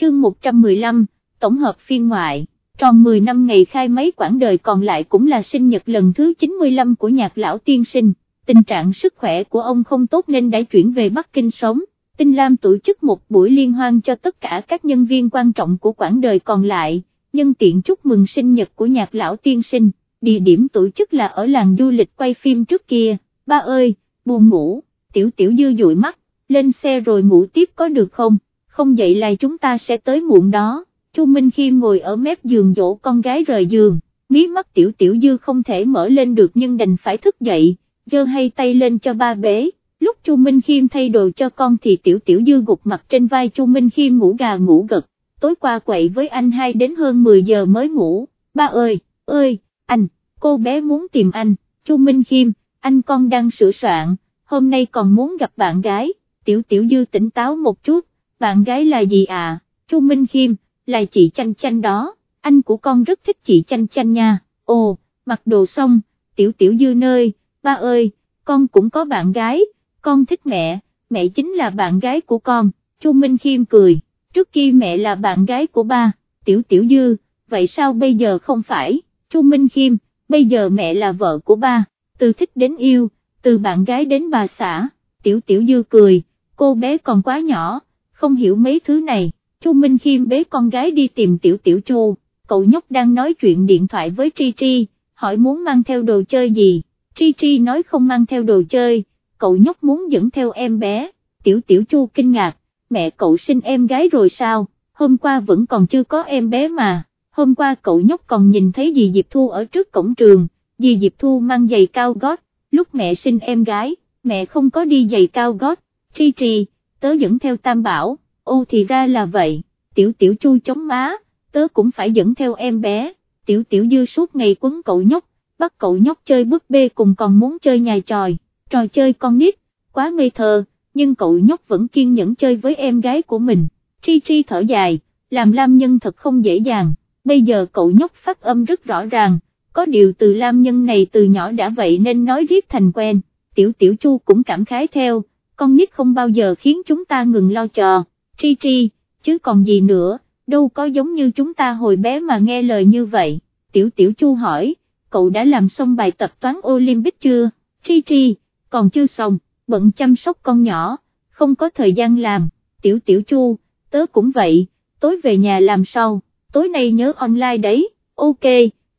chương 115, tổng hợp phiên ngoại, tròn 10 năm ngày khai mấy quãng đời còn lại cũng là sinh nhật lần thứ 95 của nhạc lão tiên sinh, tình trạng sức khỏe của ông không tốt nên đã chuyển về Bắc Kinh sống. Tinh Lam tổ chức một buổi liên hoan cho tất cả các nhân viên quan trọng của quãng đời còn lại, nhân tiện chúc mừng sinh nhật của nhạc lão tiên sinh, địa điểm tổ chức là ở làng du lịch quay phim trước kia, ba ơi, buồn ngủ, tiểu tiểu dư dụi mắt, lên xe rồi ngủ tiếp có được không, không dậy là chúng ta sẽ tới muộn đó, Chu Minh Khiêm ngồi ở mép giường dỗ con gái rời giường, mí mắt tiểu tiểu dư không thể mở lên được nhưng đành phải thức dậy, giơ hay tay lên cho ba bế. Lúc Chu Minh Khiêm thay đồ cho con thì tiểu tiểu dư gục mặt trên vai Chu Minh Khiêm ngủ gà ngủ gật, tối qua quậy với anh hai đến hơn 10 giờ mới ngủ, ba ơi, ơi, anh, cô bé muốn tìm anh, Chu Minh Khiêm, anh con đang sửa soạn, hôm nay còn muốn gặp bạn gái, tiểu tiểu dư tỉnh táo một chút, bạn gái là gì à, Chu Minh Khiêm, là chị chanh chanh đó, anh của con rất thích chị chanh chanh nha, ồ, mặc đồ xong, tiểu tiểu dư nơi, ba ơi, con cũng có bạn gái, con thích mẹ, mẹ chính là bạn gái của con, Chu Minh Khiêm cười, trước kia mẹ là bạn gái của ba, tiểu tiểu dư, vậy sao bây giờ không phải, Chu Minh Khiêm, bây giờ mẹ là vợ của ba, từ thích đến yêu, từ bạn gái đến bà xã, tiểu tiểu dư cười, cô bé còn quá nhỏ, không hiểu mấy thứ này, Chu Minh Khiêm bế con gái đi tìm tiểu tiểu Chu, cậu nhóc đang nói chuyện điện thoại với Tri Tri, hỏi muốn mang theo đồ chơi gì, Tri Tri nói không mang theo đồ chơi, cậu nhóc muốn dẫn theo em bé, tiểu tiểu chu kinh ngạc, mẹ cậu sinh em gái rồi sao, hôm qua vẫn còn chưa có em bé mà, hôm qua cậu nhóc còn nhìn thấy dì Diệp Thu ở trước cổng trường, dì Diệp Thu mang giày cao gót, lúc mẹ sinh em gái, mẹ không có đi giày cao gót, tri tri, tớ dẫn theo tam bảo, ô thì ra là vậy, tiểu tiểu chu chống má, tớ cũng phải dẫn theo em bé, tiểu tiểu dư suốt ngày quấn cậu nhóc, bắt cậu nhóc chơi bức bê cùng còn muốn chơi nhà tròi trò chơi con nít, quá ngây thơ, nhưng cậu nhóc vẫn kiên nhẫn chơi với em gái của mình, tri tri thở dài, làm Lam Nhân thật không dễ dàng, bây giờ cậu nhóc phát âm rất rõ ràng, có điều từ Lam Nhân này từ nhỏ đã vậy nên nói riết thành quen, tiểu tiểu chu cũng cảm khái theo, con nít không bao giờ khiến chúng ta ngừng lo trò, tri tri, chứ còn gì nữa, đâu có giống như chúng ta hồi bé mà nghe lời như vậy, tiểu tiểu chu hỏi, cậu đã làm xong bài tập toán Olympic chưa, tri tri, còn chưa xong, bận chăm sóc con nhỏ, không có thời gian làm, tiểu tiểu chu, tớ cũng vậy, tối về nhà làm sau, tối nay nhớ online đấy, ok,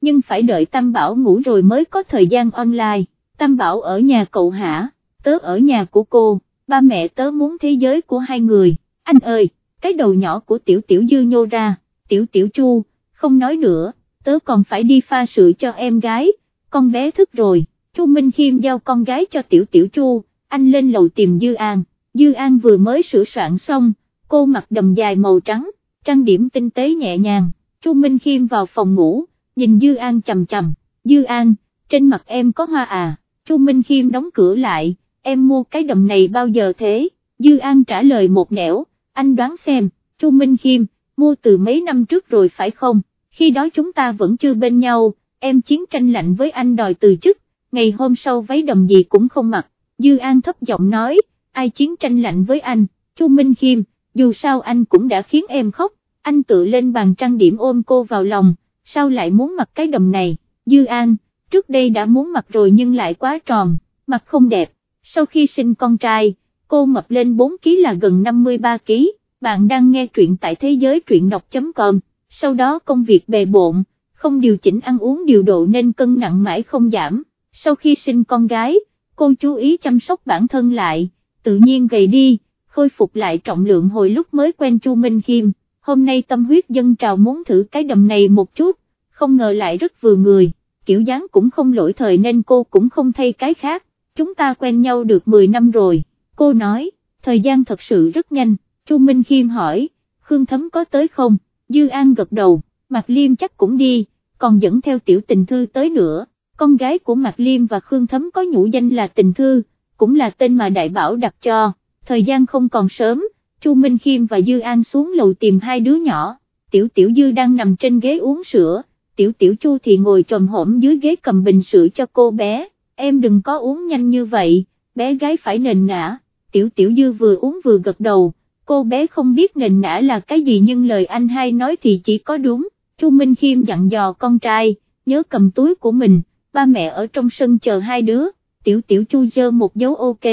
nhưng phải đợi Tam Bảo ngủ rồi mới có thời gian online, Tam Bảo ở nhà cậu hả, tớ ở nhà của cô, ba mẹ tớ muốn thế giới của hai người, anh ơi, cái đầu nhỏ của tiểu tiểu dư nhô ra, tiểu tiểu chu, không nói nữa, tớ còn phải đi pha sữa cho em gái, con bé thức rồi. Chu Minh Khiêm giao con gái cho Tiểu Tiểu Chu, anh lên lầu tìm Dư An, Dư An vừa mới sửa soạn xong, cô mặc đầm dài màu trắng, trang điểm tinh tế nhẹ nhàng, Chu Minh Khiêm vào phòng ngủ, nhìn Dư An chầm chầm, Dư An, trên mặt em có hoa à, Chu Minh Khiêm đóng cửa lại, em mua cái đầm này bao giờ thế, Dư An trả lời một nẻo, anh đoán xem, Chu Minh Khiêm, mua từ mấy năm trước rồi phải không, khi đó chúng ta vẫn chưa bên nhau, em chiến tranh lạnh với anh đòi từ chức, ngày hôm sau váy đầm gì cũng không mặc, Dư An thấp giọng nói, ai chiến tranh lạnh với anh, Chu Minh Khiêm, dù sao anh cũng đã khiến em khóc, anh tự lên bàn trang điểm ôm cô vào lòng, sao lại muốn mặc cái đầm này, Dư An, trước đây đã muốn mặc rồi nhưng lại quá tròn, mặc không đẹp, sau khi sinh con trai, cô mập lên 4 kg là gần 53 kg, bạn đang nghe truyện tại thế giới truyện đọc.com, sau đó công việc bề bộn, không điều chỉnh ăn uống điều độ nên cân nặng mãi không giảm. Sau khi sinh con gái, cô chú ý chăm sóc bản thân lại, tự nhiên gầy đi, khôi phục lại trọng lượng hồi lúc mới quen Chu Minh Khiêm, hôm nay tâm huyết dân trào muốn thử cái đầm này một chút, không ngờ lại rất vừa người, kiểu dáng cũng không lỗi thời nên cô cũng không thay cái khác, chúng ta quen nhau được 10 năm rồi, cô nói, thời gian thật sự rất nhanh, Chu Minh Khiêm hỏi, Khương Thấm có tới không, Dư An gật đầu, Mạc Liêm chắc cũng đi, còn dẫn theo tiểu tình thư tới nữa. Con gái của Mạc Liêm và Khương Thấm có nhũ danh là Tình Thư, cũng là tên mà Đại Bảo đặt cho, thời gian không còn sớm, Chu Minh Khiêm và Dư An xuống lầu tìm hai đứa nhỏ, Tiểu Tiểu Dư đang nằm trên ghế uống sữa, Tiểu Tiểu Chu thì ngồi trồm hổm dưới ghế cầm bình sữa cho cô bé, em đừng có uống nhanh như vậy, bé gái phải nền nã, Tiểu Tiểu Dư vừa uống vừa gật đầu, cô bé không biết nền nã là cái gì nhưng lời anh hai nói thì chỉ có đúng, Chu Minh Khiêm dặn dò con trai, nhớ cầm túi của mình, ba mẹ ở trong sân chờ hai đứa, tiểu tiểu Chu dơ một dấu ok,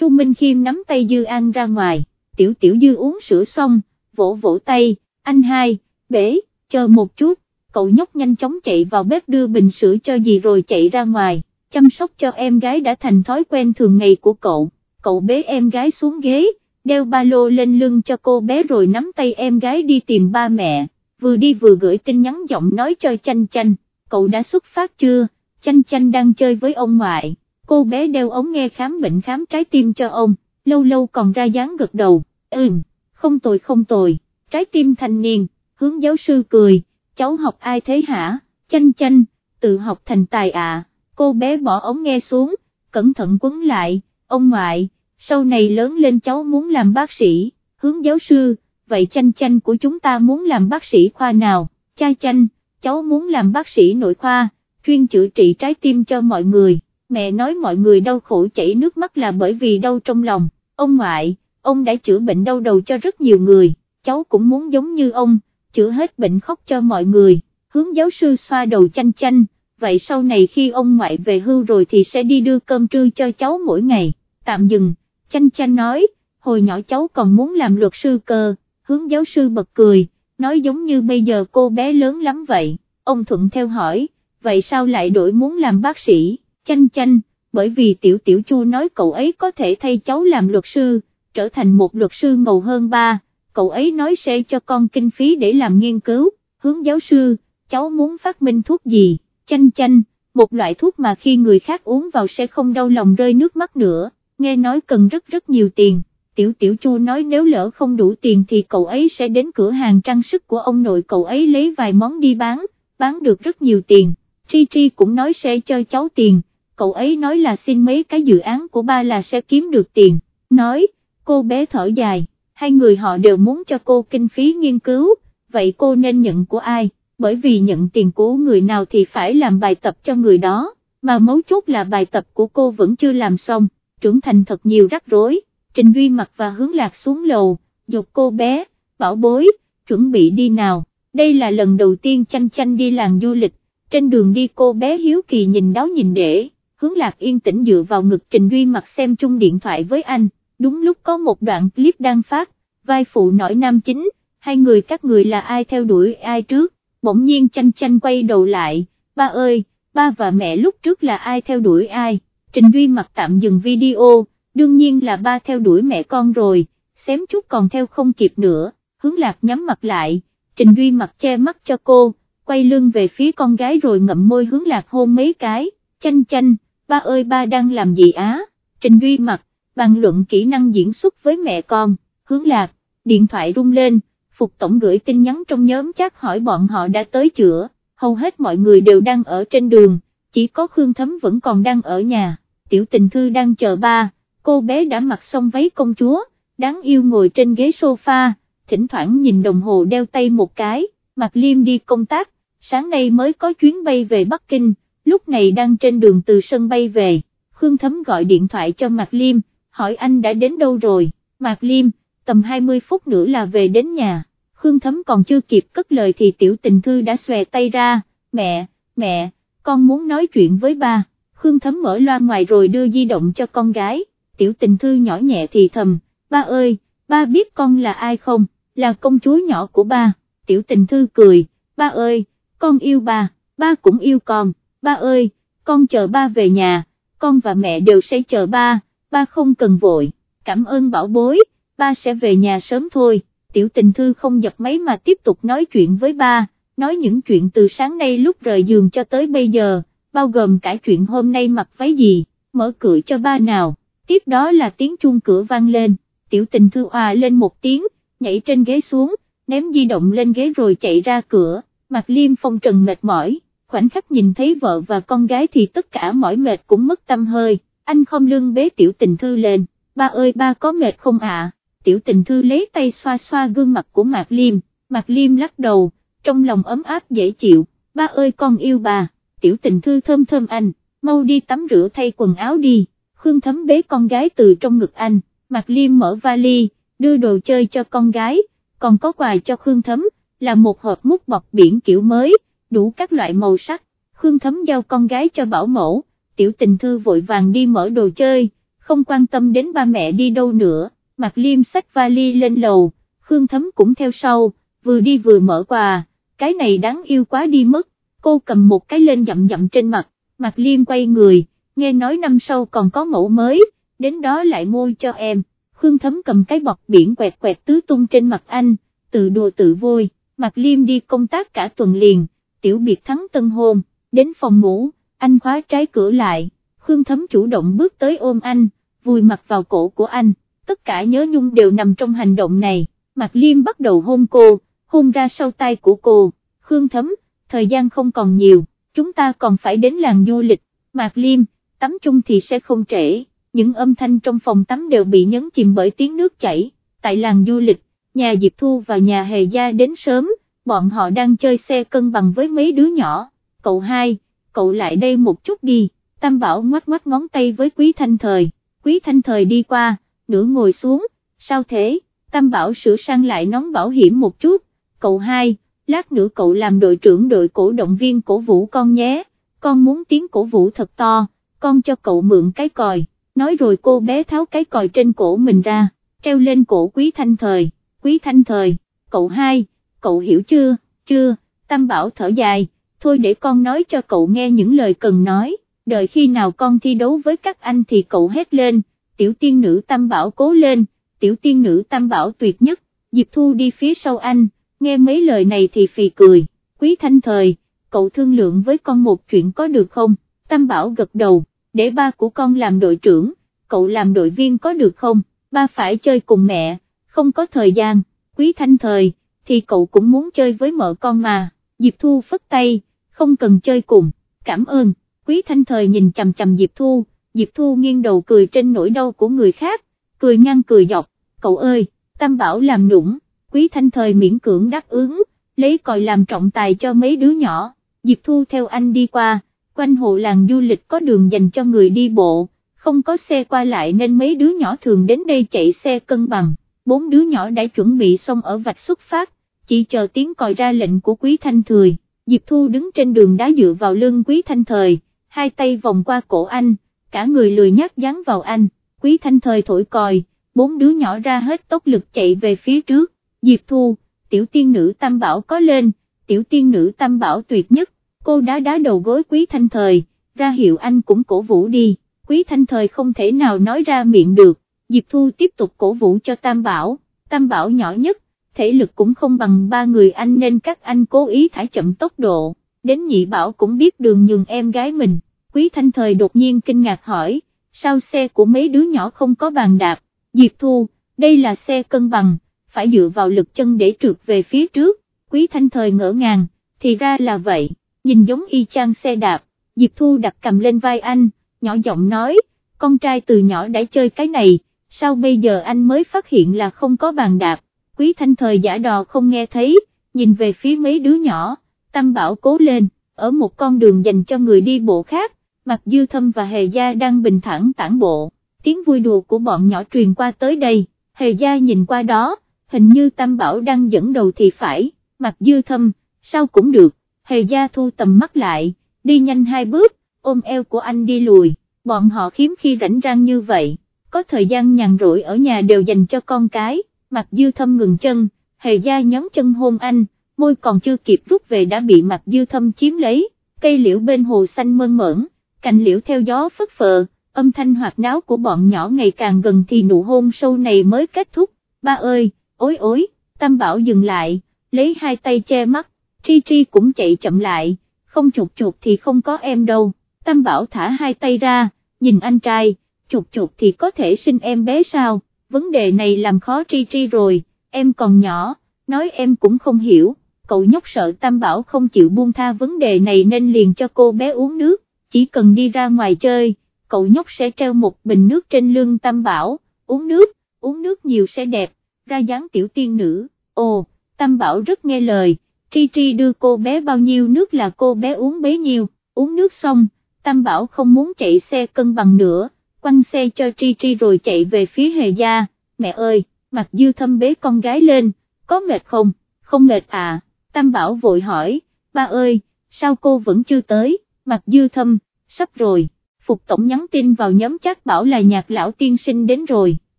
Chu Minh Khiêm nắm tay Dư An ra ngoài, tiểu tiểu Dư uống sữa xong, vỗ vỗ tay, anh hai, bể, chờ một chút, cậu nhóc nhanh chóng chạy vào bếp đưa bình sữa cho dì rồi chạy ra ngoài, chăm sóc cho em gái đã thành thói quen thường ngày của cậu, cậu bế em gái xuống ghế, đeo ba lô lên lưng cho cô bé rồi nắm tay em gái đi tìm ba mẹ, vừa đi vừa gửi tin nhắn giọng nói cho chanh chanh, cậu đã xuất phát chưa, chanh chanh đang chơi với ông ngoại, cô bé đeo ống nghe khám bệnh khám trái tim cho ông, lâu lâu còn ra dáng gật đầu, ừm, không tồi không tồi, trái tim thanh niên, hướng giáo sư cười, cháu học ai thế hả, chanh chanh, tự học thành tài ạ, cô bé bỏ ống nghe xuống, cẩn thận quấn lại, ông ngoại, sau này lớn lên cháu muốn làm bác sĩ, hướng giáo sư, vậy chanh chanh của chúng ta muốn làm bác sĩ khoa nào, cha chanh, cháu muốn làm bác sĩ nội khoa, chuyên chữa trị trái tim cho mọi người, mẹ nói mọi người đau khổ chảy nước mắt là bởi vì đau trong lòng, ông ngoại, ông đã chữa bệnh đau đầu cho rất nhiều người, cháu cũng muốn giống như ông, chữa hết bệnh khóc cho mọi người, hướng giáo sư xoa đầu chanh chanh, vậy sau này khi ông ngoại về hưu rồi thì sẽ đi đưa cơm trưa cho cháu mỗi ngày, tạm dừng, chanh chanh nói, hồi nhỏ cháu còn muốn làm luật sư cơ, hướng giáo sư bật cười, nói giống như bây giờ cô bé lớn lắm vậy, ông thuận theo hỏi, vậy sao lại đổi muốn làm bác sĩ, chanh chanh, bởi vì tiểu tiểu chu nói cậu ấy có thể thay cháu làm luật sư, trở thành một luật sư ngầu hơn ba, cậu ấy nói sẽ cho con kinh phí để làm nghiên cứu, hướng giáo sư, cháu muốn phát minh thuốc gì, chanh chanh, một loại thuốc mà khi người khác uống vào sẽ không đau lòng rơi nước mắt nữa, nghe nói cần rất rất nhiều tiền. Tiểu Tiểu Chu nói nếu lỡ không đủ tiền thì cậu ấy sẽ đến cửa hàng trang sức của ông nội cậu ấy lấy vài món đi bán, bán được rất nhiều tiền. Tri Tri cũng nói sẽ cho cháu tiền, cậu ấy nói là xin mấy cái dự án của ba là sẽ kiếm được tiền, nói, cô bé thở dài, hai người họ đều muốn cho cô kinh phí nghiên cứu, vậy cô nên nhận của ai, bởi vì nhận tiền của người nào thì phải làm bài tập cho người đó, mà mấu chốt là bài tập của cô vẫn chưa làm xong, trưởng thành thật nhiều rắc rối, Trình Duy mặt và hướng lạc xuống lầu, dục cô bé, bảo bối, chuẩn bị đi nào, đây là lần đầu tiên chanh chanh đi làng du lịch, trên đường đi cô bé hiếu kỳ nhìn đáo nhìn để, hướng lạc yên tĩnh dựa vào ngực Trình Duy mặt xem chung điện thoại với anh đúng lúc có một đoạn clip đang phát, vai phụ nổi nam chính, hai người các người là ai theo đuổi ai trước, bỗng nhiên chanh chanh quay đầu lại, ba ơi, ba và mẹ lúc trước là ai theo đuổi ai, Trình Duy mặt tạm dừng video, đương nhiên là ba theo đuổi mẹ con rồi, xém chút còn theo không kịp nữa, hướng lạc nhắm mặt lại, Trình Duy mặt che mắt cho cô, quay lưng về phía con gái rồi ngậm môi hướng lạc hôn mấy cái, chanh chanh, ba ơi ba đang làm gì á, Trình Duy mặt, bàn luận kỹ năng diễn xuất với mẹ con, hướng lạc, điện thoại rung lên, Phục Tổng gửi tin nhắn trong nhóm chắc hỏi bọn họ đã tới chữa, hầu hết mọi người đều đang ở trên đường, chỉ có Khương Thấm vẫn còn đang ở nhà, tiểu tình thư đang chờ ba, cô bé đã mặc xong váy công chúa, đáng yêu ngồi trên ghế sofa, thỉnh thoảng nhìn đồng hồ đeo tay một cái, Mạc Liêm đi công tác, sáng nay mới có chuyến bay về Bắc Kinh, lúc này đang trên đường từ sân bay về, Khương Thấm gọi điện thoại cho Mạc Liêm, hỏi anh đã đến đâu rồi, Mạc Liêm, tầm 20 phút nữa là về đến nhà, Khương Thấm còn chưa kịp cất lời thì tiểu tình thư đã xòe tay ra, mẹ, mẹ, con muốn nói chuyện với ba, Khương Thấm mở loa ngoài rồi đưa di động cho con gái, tiểu tình thư nhỏ nhẹ thì thầm, ba ơi, ba biết con là ai không, là công chúa nhỏ của ba, tiểu tình thư cười, ba ơi, con yêu ba, ba cũng yêu con, ba ơi, con chờ ba về nhà, con và mẹ đều sẽ chờ ba ba không cần vội, cảm ơn bảo bối, ba sẽ về nhà sớm thôi, tiểu tình thư không giật máy mà tiếp tục nói chuyện với ba, nói những chuyện từ sáng nay lúc rời giường cho tới bây giờ, bao gồm cả chuyện hôm nay mặc váy gì, mở cửa cho ba nào, tiếp đó là tiếng chuông cửa vang lên, tiểu tình thư hòa lên một tiếng, nhảy trên ghế xuống, ném di động lên ghế rồi chạy ra cửa, mặt liêm phong trần mệt mỏi, khoảnh khắc nhìn thấy vợ và con gái thì tất cả mỏi mệt cũng mất tâm hơi. Anh không lưng bế tiểu tình thư lên, ba ơi ba có mệt không ạ, tiểu tình thư lấy tay xoa xoa gương mặt của Mạc Liêm, Mạc Liêm lắc đầu, trong lòng ấm áp dễ chịu, ba ơi con yêu bà, tiểu tình thư thơm thơm anh, mau đi tắm rửa thay quần áo đi, Khương Thấm bế con gái từ trong ngực anh, Mạc Liêm mở vali, đưa đồ chơi cho con gái, còn có quà cho Khương Thấm, là một hộp mút bọc biển kiểu mới, đủ các loại màu sắc, Khương Thấm giao con gái cho bảo mẫu, tiểu tình thư vội vàng đi mở đồ chơi, không quan tâm đến ba mẹ đi đâu nữa, Mạc Liêm xách vali lên lầu, Khương Thấm cũng theo sau, vừa đi vừa mở quà, cái này đáng yêu quá đi mất, cô cầm một cái lên dặm dặm trên mặt, Mạc Liêm quay người, nghe nói năm sau còn có mẫu mới, đến đó lại mua cho em, Khương Thấm cầm cái bọc biển quẹt quẹt tứ tung trên mặt anh, tự đùa tự vui, Mạc Liêm đi công tác cả tuần liền, tiểu biệt thắng tân hôn, đến phòng ngủ, anh khóa trái cửa lại, Khương Thấm chủ động bước tới ôm anh, vùi mặt vào cổ của anh, tất cả nhớ nhung đều nằm trong hành động này, Mạc Liêm bắt đầu hôn cô, hôn ra sau tay của cô, Khương Thấm, thời gian không còn nhiều, chúng ta còn phải đến làng du lịch, Mạc Liêm, tắm chung thì sẽ không trễ, những âm thanh trong phòng tắm đều bị nhấn chìm bởi tiếng nước chảy, tại làng du lịch, nhà Diệp Thu và nhà Hề Gia đến sớm, bọn họ đang chơi xe cân bằng với mấy đứa nhỏ, cậu hai, cậu lại đây một chút đi, Tam Bảo ngoắt ngoắt ngón tay với Quý Thanh Thời, Quý Thanh Thời đi qua, nửa ngồi xuống, sao thế, Tam Bảo sửa sang lại nón bảo hiểm một chút, cậu hai, lát nữa cậu làm đội trưởng đội cổ động viên cổ vũ con nhé, con muốn tiếng cổ vũ thật to, con cho cậu mượn cái còi, nói rồi cô bé tháo cái còi trên cổ mình ra, treo lên cổ Quý Thanh Thời, Quý Thanh Thời, cậu hai, cậu hiểu chưa, chưa, Tam Bảo thở dài, thôi để con nói cho cậu nghe những lời cần nói, đợi khi nào con thi đấu với các anh thì cậu hét lên, tiểu tiên nữ Tam Bảo cố lên, tiểu tiên nữ Tam Bảo tuyệt nhất, Diệp Thu đi phía sau anh, nghe mấy lời này thì phì cười, quý thanh thời, cậu thương lượng với con một chuyện có được không, Tam Bảo gật đầu, để ba của con làm đội trưởng, cậu làm đội viên có được không, ba phải chơi cùng mẹ, không có thời gian, quý thanh thời, thì cậu cũng muốn chơi với mợ con mà, Diệp Thu phất tay, không cần chơi cùng, cảm ơn, quý thanh thời nhìn chầm chầm Diệp Thu, Diệp Thu nghiêng đầu cười trên nỗi đau của người khác, cười ngang cười dọc, cậu ơi, Tam Bảo làm nũng, quý thanh thời miễn cưỡng đáp ứng, lấy còi làm trọng tài cho mấy đứa nhỏ, Diệp Thu theo anh đi qua, quanh hồ làng du lịch có đường dành cho người đi bộ, không có xe qua lại nên mấy đứa nhỏ thường đến đây chạy xe cân bằng, bốn đứa nhỏ đã chuẩn bị xong ở vạch xuất phát, chỉ chờ tiếng còi ra lệnh của quý thanh thời, Diệp Thu đứng trên đường đá dựa vào lưng quý thanh thời, hai tay vòng qua cổ anh, cả người lười nhát dán vào anh, quý thanh thời thổi còi, bốn đứa nhỏ ra hết tốc lực chạy về phía trước, Diệp Thu, tiểu tiên nữ tam bảo có lên, tiểu tiên nữ tam bảo tuyệt nhất, cô đá đá đầu gối quý thanh thời, ra hiệu anh cũng cổ vũ đi, quý thanh thời không thể nào nói ra miệng được, Diệp Thu tiếp tục cổ vũ cho tam bảo, tam bảo nhỏ nhất, thể lực cũng không bằng ba người anh nên các anh cố ý thả chậm tốc độ, đến nhị bảo cũng biết đường nhường em gái mình, quý thanh thời đột nhiên kinh ngạc hỏi, sao xe của mấy đứa nhỏ không có bàn đạp, Diệp Thu, đây là xe cân bằng, phải dựa vào lực chân để trượt về phía trước, quý thanh thời ngỡ ngàng, thì ra là vậy, nhìn giống y chang xe đạp, Diệp Thu đặt cầm lên vai anh, nhỏ giọng nói, con trai từ nhỏ đã chơi cái này, sao bây giờ anh mới phát hiện là không có bàn đạp, quý thanh thời giả đò không nghe thấy, nhìn về phía mấy đứa nhỏ, tâm bảo cố lên, ở một con đường dành cho người đi bộ khác, mặt dư thâm và hề gia đang bình thản tản bộ, tiếng vui đùa của bọn nhỏ truyền qua tới đây, hề gia nhìn qua đó, hình như Tam Bảo đang dẫn đầu thì phải, mặt dư thâm, sao cũng được, hề gia thu tầm mắt lại, đi nhanh hai bước, ôm eo của anh đi lùi, bọn họ khiếm khi rảnh rang như vậy, có thời gian nhàn rỗi ở nhà đều dành cho con cái, mặt dư thâm ngừng chân, hề gia nhấn chân hôn anh, môi còn chưa kịp rút về đã bị mặt dư thâm chiếm lấy, cây liễu bên hồ xanh mơn mởn, cành liễu theo gió phất phờ, âm thanh hoạt náo của bọn nhỏ ngày càng gần thì nụ hôn sâu này mới kết thúc, ba ơi, ối ối, Tam Bảo dừng lại, lấy hai tay che mắt, Tri Tri cũng chạy chậm lại, không chuột chuột thì không có em đâu, Tam Bảo thả hai tay ra, nhìn anh trai, Chuột chuột thì có thể sinh em bé sao, vấn đề này làm khó Tri Tri rồi, em còn nhỏ, nói em cũng không hiểu, cậu nhóc sợ Tam Bảo không chịu buông tha vấn đề này nên liền cho cô bé uống nước, chỉ cần đi ra ngoài chơi, cậu nhóc sẽ treo một bình nước trên lưng Tam Bảo, uống nước, uống nước nhiều sẽ đẹp, ra dáng tiểu tiên nữ, ồ, Tam Bảo rất nghe lời, Tri Tri đưa cô bé bao nhiêu nước là cô bé uống bấy nhiêu, uống nước xong, Tam Bảo không muốn chạy xe cân bằng nữa, quăng xe cho Tri Tri rồi chạy về phía hề gia, mẹ ơi, Mặt dư thâm bế con gái lên, có mệt không, không mệt à, Tam Bảo vội hỏi, ba ơi, sao cô vẫn chưa tới, mặt dư thâm, sắp rồi, Phục Tổng nhắn tin vào nhóm chat bảo là nhạc lão tiên sinh đến rồi,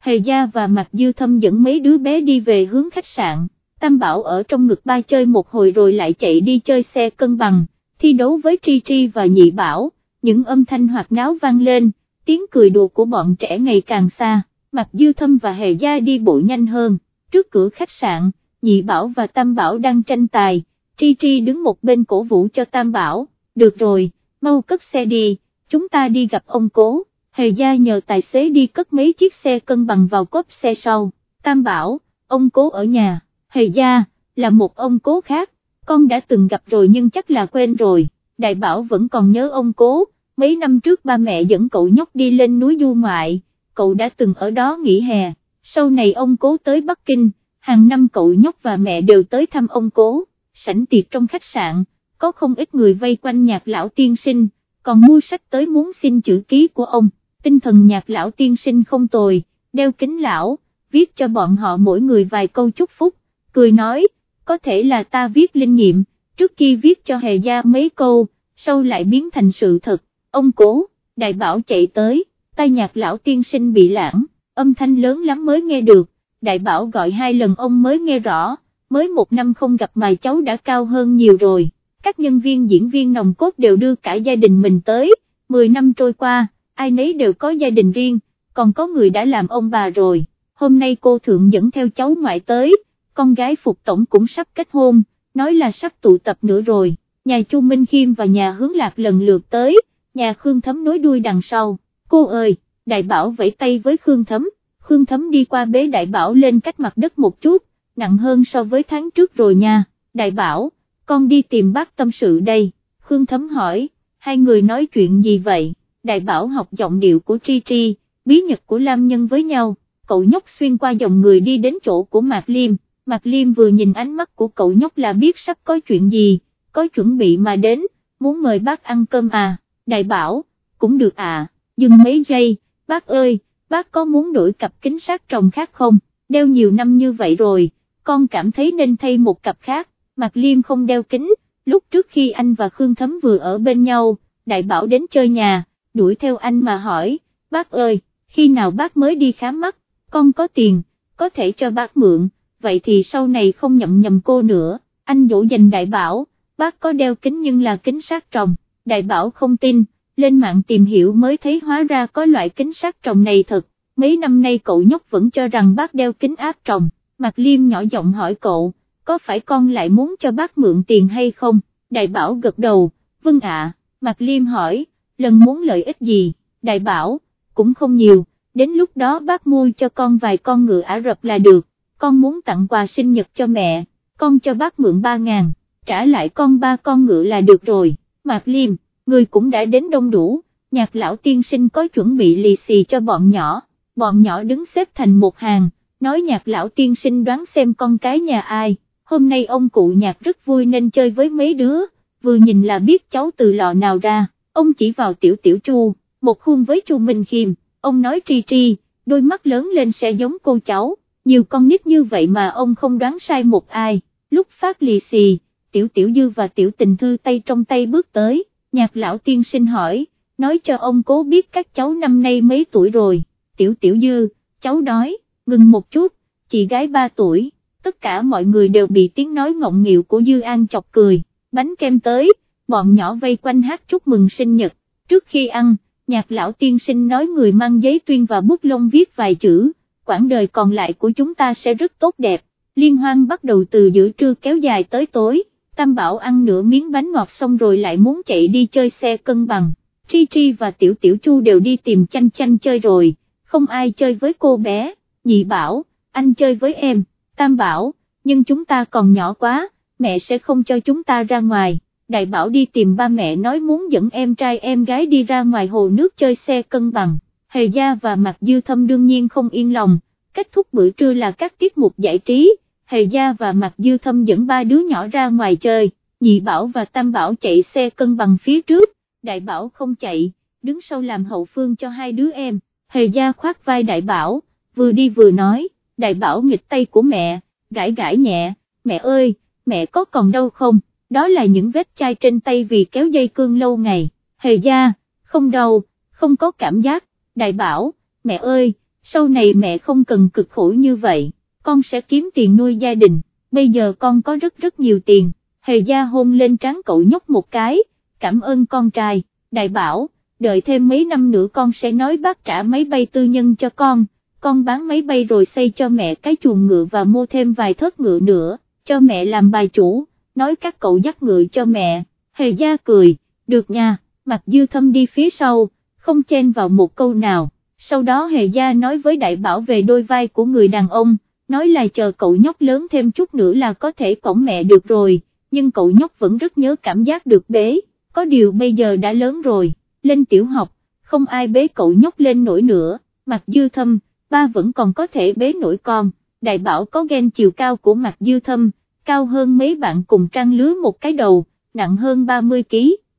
Hề Gia và mặt dư thâm dẫn mấy đứa bé đi về hướng khách sạn, Tam Bảo ở trong ngực ba chơi một hồi rồi lại chạy đi chơi xe cân bằng, thi đấu với Tri Tri và Nhị Bảo, những âm thanh hoạt náo vang lên, tiếng cười đùa của bọn trẻ ngày càng xa, mặt dư thâm và Hề Gia đi bộ nhanh hơn, trước cửa khách sạn, Nhị Bảo và Tam Bảo đang tranh tài, Tri Tri đứng một bên cổ vũ cho Tam Bảo, được rồi, mau cất xe đi, chúng ta đi gặp ông cố, Hề gia nhờ tài xế đi cất mấy chiếc xe cân bằng vào cốp xe sau, Tam Bảo, ông cố ở nhà, Hề gia, là một ông cố khác, con đã từng gặp rồi nhưng chắc là quên rồi, Đại Bảo vẫn còn nhớ ông cố, mấy năm trước ba mẹ dẫn cậu nhóc đi lên núi du ngoại, cậu đã từng ở đó nghỉ hè, sau này ông cố tới Bắc Kinh, hàng năm cậu nhóc và mẹ đều tới thăm ông cố, sảnh tiệc trong khách sạn, có không ít người vây quanh nhạc lão tiên sinh, còn mua sách tới muốn xin chữ ký của ông, tinh thần nhạc lão tiên sinh không tồi, đeo kính lão, viết cho bọn họ mỗi người vài câu chúc phúc, cười nói, có thể là ta viết linh nghiệm, trước khi viết cho hề gia mấy câu, sau lại biến thành sự thật, ông cố, đại bảo chạy tới, tay nhạc lão tiên sinh bị lãng, âm thanh lớn lắm mới nghe được, đại bảo gọi hai lần ông mới nghe rõ, mới một năm không gặp mà cháu đã cao hơn nhiều rồi, các nhân viên diễn viên nồng cốt đều đưa cả gia đình mình tới, 10 năm trôi qua, ai nấy đều có gia đình riêng, còn có người đã làm ông bà rồi, hôm nay cô thượng dẫn theo cháu ngoại tới, con gái Phục Tổng cũng sắp kết hôn, nói là sắp tụ tập nữa rồi, nhà Chu Minh Khiêm và nhà Hướng Lạc lần lượt tới, nhà Khương Thấm nối đuôi đằng sau, cô ơi, đại bảo vẫy tay với Khương Thấm, Khương Thấm đi qua bế đại bảo lên cách mặt đất một chút, nặng hơn so với tháng trước rồi nha, đại bảo, con đi tìm bác tâm sự đây, Khương Thấm hỏi, hai người nói chuyện gì vậy, đại bảo học giọng điệu của Tri Tri, bí nhật của Lam Nhân với nhau, cậu nhóc xuyên qua dòng người đi đến chỗ của Mạc Liêm, Mạc Liêm vừa nhìn ánh mắt của cậu nhóc là biết sắp có chuyện gì, có chuẩn bị mà đến, muốn mời bác ăn cơm à, đại bảo, cũng được à, dừng mấy giây, bác ơi, bác có muốn đổi cặp kính sát trồng khác không, đeo nhiều năm như vậy rồi, con cảm thấy nên thay một cặp khác, Mạc Liêm không đeo kính, lúc trước khi anh và Khương Thấm vừa ở bên nhau, đại bảo đến chơi nhà, đuổi theo anh mà hỏi, bác ơi, khi nào bác mới đi khám mắt, con có tiền, có thể cho bác mượn, vậy thì sau này không nhậm nhầm cô nữa, anh dỗ dành đại bảo, bác có đeo kính nhưng là kính sát trồng, đại bảo không tin, lên mạng tìm hiểu mới thấy hóa ra có loại kính sát trồng này thật, mấy năm nay cậu nhóc vẫn cho rằng bác đeo kính áp trồng, Mạc Liêm nhỏ giọng hỏi cậu, có phải con lại muốn cho bác mượn tiền hay không, đại bảo gật đầu, vâng ạ, à. Mạc Liêm hỏi, lần muốn lợi ích gì, đại bảo, cũng không nhiều, đến lúc đó bác mua cho con vài con ngựa Ả Rập là được, con muốn tặng quà sinh nhật cho mẹ, con cho bác mượn ba ngàn, trả lại con ba con ngựa là được rồi, Mạc Liêm, người cũng đã đến đông đủ, nhạc lão tiên sinh có chuẩn bị lì xì cho bọn nhỏ, bọn nhỏ đứng xếp thành một hàng, nói nhạc lão tiên sinh đoán xem con cái nhà ai, hôm nay ông cụ nhạc rất vui nên chơi với mấy đứa, vừa nhìn là biết cháu từ lọ nào ra, ông chỉ vào tiểu tiểu chu, một khuôn với chu Minh Khiêm, ông nói tri tri, đôi mắt lớn lên sẽ giống cô cháu, nhiều con nít như vậy mà ông không đoán sai một ai, lúc phát lì xì, tiểu tiểu dư và tiểu tình thư tay trong tay bước tới, nhạc lão tiên sinh hỏi, nói cho ông cố biết các cháu năm nay mấy tuổi rồi, tiểu tiểu dư, cháu đói, ngừng một chút, chị gái 3 tuổi, tất cả mọi người đều bị tiếng nói ngọng nghịu của Dư An chọc cười, bánh kem tới, bọn nhỏ vây quanh hát chúc mừng sinh nhật, trước khi ăn, nhạc lão tiên sinh nói người mang giấy tuyên và bút lông viết vài chữ, quãng đời còn lại của chúng ta sẽ rất tốt đẹp, liên hoan bắt đầu từ giữa trưa kéo dài tới tối, Tam Bảo ăn nửa miếng bánh ngọt xong rồi lại muốn chạy đi chơi xe cân bằng, Tri Tri và Tiểu Tiểu Chu đều đi tìm chanh chanh chơi rồi, không ai chơi với cô bé, nhị bảo, anh chơi với em, Tam Bảo, nhưng chúng ta còn nhỏ quá, mẹ sẽ không cho chúng ta ra ngoài. Đại Bảo đi tìm ba mẹ nói muốn dẫn em trai em gái đi ra ngoài hồ nước chơi xe cân bằng. Hề Gia và Mạc Dư Thâm đương nhiên không yên lòng, kết thúc bữa trưa là các tiết mục giải trí, Hề Gia và Mạc Dư Thâm dẫn ba đứa nhỏ ra ngoài chơi, Nhị Bảo và Tam Bảo chạy xe cân bằng phía trước, Đại Bảo không chạy, đứng sau làm hậu phương cho hai đứa em, Hề Gia khoác vai Đại Bảo, vừa đi vừa nói, đại bảo nghịch tay của mẹ, gãi gãi nhẹ, mẹ ơi, mẹ có còn đâu không, đó là những vết chai trên tay vì kéo dây cương lâu ngày, hề gia, không đau, không có cảm giác, đại bảo, mẹ ơi, sau này mẹ không cần cực khổ như vậy, con sẽ kiếm tiền nuôi gia đình, bây giờ con có rất rất nhiều tiền, hề gia hôn lên trán cậu nhóc một cái, cảm ơn con trai, đại bảo, đợi thêm mấy năm nữa con sẽ nói bác trả máy bay tư nhân cho con, con bán máy bay rồi xây cho mẹ cái chuồng ngựa và mua thêm vài thớt ngựa nữa, cho mẹ làm bài chủ, nói các cậu dắt ngựa cho mẹ, hề gia cười, được nha, mặt dư thâm đi phía sau, không chen vào một câu nào, sau đó hề gia nói với đại bảo về đôi vai của người đàn ông, nói là chờ cậu nhóc lớn thêm chút nữa là có thể cổng mẹ được rồi, nhưng cậu nhóc vẫn rất nhớ cảm giác được bế, có điều bây giờ đã lớn rồi, lên tiểu học, không ai bế cậu nhóc lên nổi nữa, mặt dư thâm, ba vẫn còn có thể bế nổi con, đại bảo có ghen chiều cao của mặt dư thâm, cao hơn mấy bạn cùng trang lứa một cái đầu, nặng hơn 30 kg,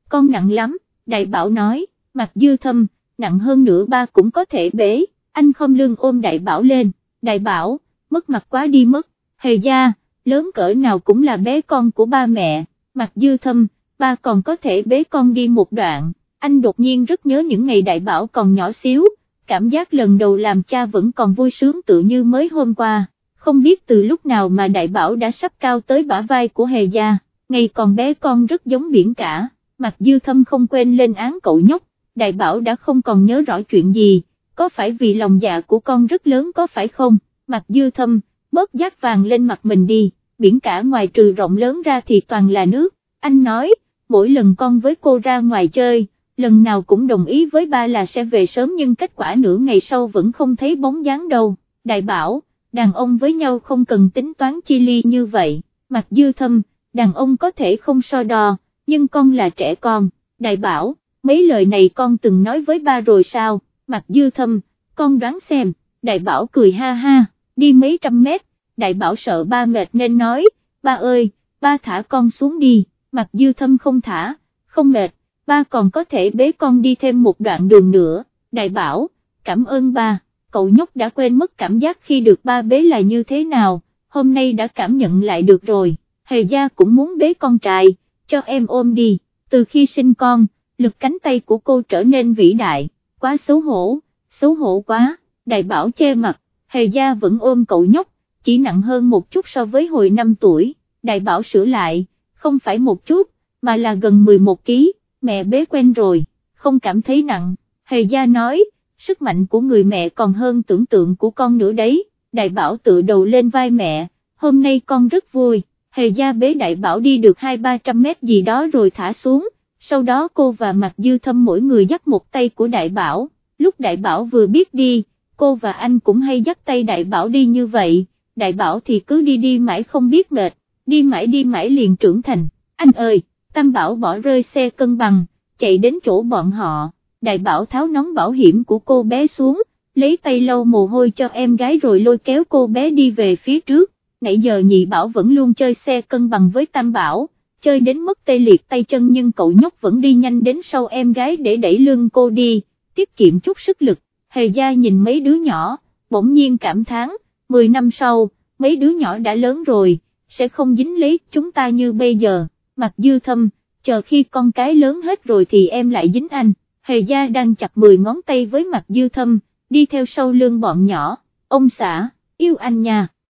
con nặng lắm, đại bảo nói, mặt dư thâm, nặng hơn nửa ba cũng có thể bế, anh không lương ôm đại bảo lên, đại bảo, mất mặt quá đi mất, hề gia, lớn cỡ nào cũng là bé con của ba mẹ, mặt dư thâm, ba còn có thể bế con đi một đoạn, anh đột nhiên rất nhớ những ngày đại bảo còn nhỏ xíu, cảm giác lần đầu làm cha vẫn còn vui sướng tự như mới hôm qua, không biết từ lúc nào mà đại bảo đã sắp cao tới bả vai của hề gia, ngày còn bé con rất giống biển cả, mặt dư thâm không quên lên án cậu nhóc, đại bảo đã không còn nhớ rõ chuyện gì, có phải vì lòng dạ của con rất lớn có phải không, mặt dư thâm, bớt giác vàng lên mặt mình đi, biển cả ngoài trừ rộng lớn ra thì toàn là nước, anh nói, mỗi lần con với cô ra ngoài chơi, lần nào cũng đồng ý với ba là sẽ về sớm nhưng kết quả nửa ngày sau vẫn không thấy bóng dáng đâu, đại bảo, đàn ông với nhau không cần tính toán chi ly như vậy, mặt dư thâm, đàn ông có thể không so đo, nhưng con là trẻ con, đại bảo, mấy lời này con từng nói với ba rồi sao, mặt dư thâm, con đoán xem, đại bảo cười ha ha, đi mấy trăm mét, đại bảo sợ ba mệt nên nói, ba ơi, ba thả con xuống đi, mặt dư thâm không thả, không mệt, ba còn có thể bế con đi thêm một đoạn đường nữa, đại bảo, cảm ơn ba, cậu nhóc đã quên mất cảm giác khi được ba bế là như thế nào, hôm nay đã cảm nhận lại được rồi, hề gia cũng muốn bế con trai, cho em ôm đi, từ khi sinh con, lực cánh tay của cô trở nên vĩ đại, quá xấu hổ, xấu hổ quá, đại bảo che mặt, hề gia vẫn ôm cậu nhóc, chỉ nặng hơn một chút so với hồi 5 tuổi, đại bảo sửa lại, không phải một chút, mà là gần 11 kg, mẹ bế quen rồi, không cảm thấy nặng, hề gia nói, sức mạnh của người mẹ còn hơn tưởng tượng của con nữa đấy, đại bảo tự đầu lên vai mẹ, hôm nay con rất vui, hề gia bế đại bảo đi được hai ba trăm mét gì đó rồi thả xuống, sau đó cô và Mạc Dư Thâm mỗi người dắt một tay của đại bảo, lúc đại bảo vừa biết đi, cô và anh cũng hay dắt tay đại bảo đi như vậy, đại bảo thì cứ đi đi mãi không biết mệt, đi mãi đi mãi liền trưởng thành, anh ơi, Tam Bảo bỏ rơi xe cân bằng, chạy đến chỗ bọn họ, đại bảo tháo nón bảo hiểm của cô bé xuống, lấy tay lau mồ hôi cho em gái rồi lôi kéo cô bé đi về phía trước, nãy giờ nhị bảo vẫn luôn chơi xe cân bằng với Tam Bảo, chơi đến mức tê liệt tay chân nhưng cậu nhóc vẫn đi nhanh đến sau em gái để đẩy lưng cô đi, tiết kiệm chút sức lực, hề gia nhìn mấy đứa nhỏ, bỗng nhiên cảm thán, 10 năm sau, mấy đứa nhỏ đã lớn rồi, sẽ không dính lấy chúng ta như bây giờ, mặt dư thâm, chờ khi con cái lớn hết rồi thì em lại dính anh, hề gia đang chặt 10 ngón tay với mặt dư thâm, đi theo sau lưng bọn nhỏ, ông xã, yêu anh nha.